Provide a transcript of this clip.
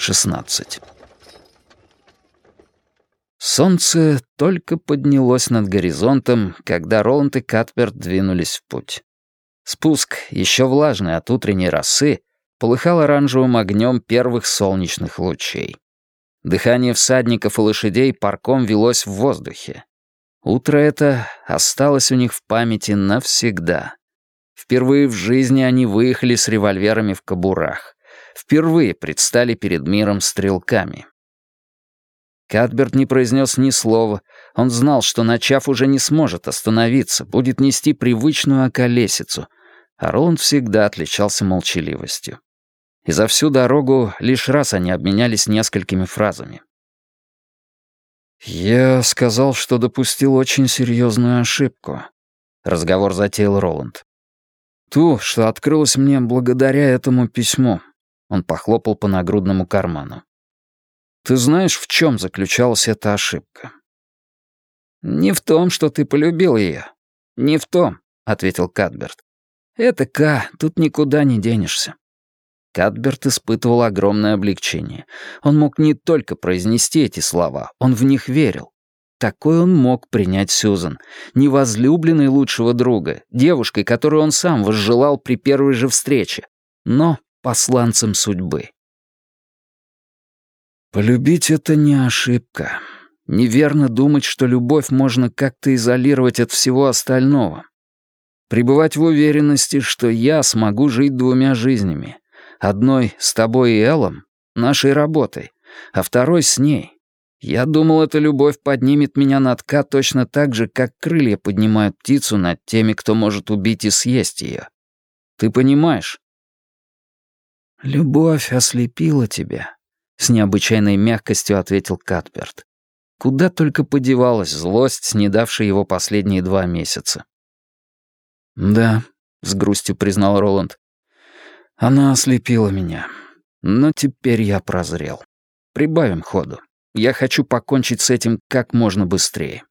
16. Солнце только поднялось над горизонтом, когда Роланд и Катберт двинулись в путь. Спуск, еще влажный от утренней росы, полыхал оранжевым огнем первых солнечных лучей. Дыхание всадников и лошадей парком велось в воздухе. Утро это осталось у них в памяти навсегда. Впервые в жизни они выехали с револьверами в кобурах. Впервые предстали перед миром стрелками. Катберт не произнес ни слова. Он знал, что, начав, уже не сможет остановиться, будет нести привычную околесицу. А Роланд всегда отличался молчаливостью. И за всю дорогу лишь раз они обменялись несколькими фразами. «Я сказал, что допустил очень серьезную ошибку», — разговор затеял Роланд. «Ту, что открылось мне благодаря этому письму». Он похлопал по нагрудному карману. «Ты знаешь, в чем заключалась эта ошибка?» «Не в том, что ты полюбил ее. Не в том», — ответил Кадберт. «Это К, тут никуда не денешься. Кадберт испытывал огромное облегчение. Он мог не только произнести эти слова, он в них верил. Такой он мог принять Сюзан, невозлюбленной лучшего друга, девушкой, которую он сам возжелал при первой же встрече, но посланцем судьбы. Полюбить — это не ошибка. Неверно думать, что любовь можно как-то изолировать от всего остального. Пребывать в уверенности, что я смогу жить двумя жизнями, Одной с тобой и Эллом, нашей работой, а второй с ней. Я думал, эта любовь поднимет меня над Ка точно так же, как крылья поднимают птицу над теми, кто может убить и съесть ее. Ты понимаешь? «Любовь ослепила тебя», — с необычайной мягкостью ответил Катберт. Куда только подевалась злость, снедавшая его последние два месяца. «Да», — с грустью признал Роланд, она ослепила меня. Но теперь я прозрел. Прибавим ходу. Я хочу покончить с этим как можно быстрее.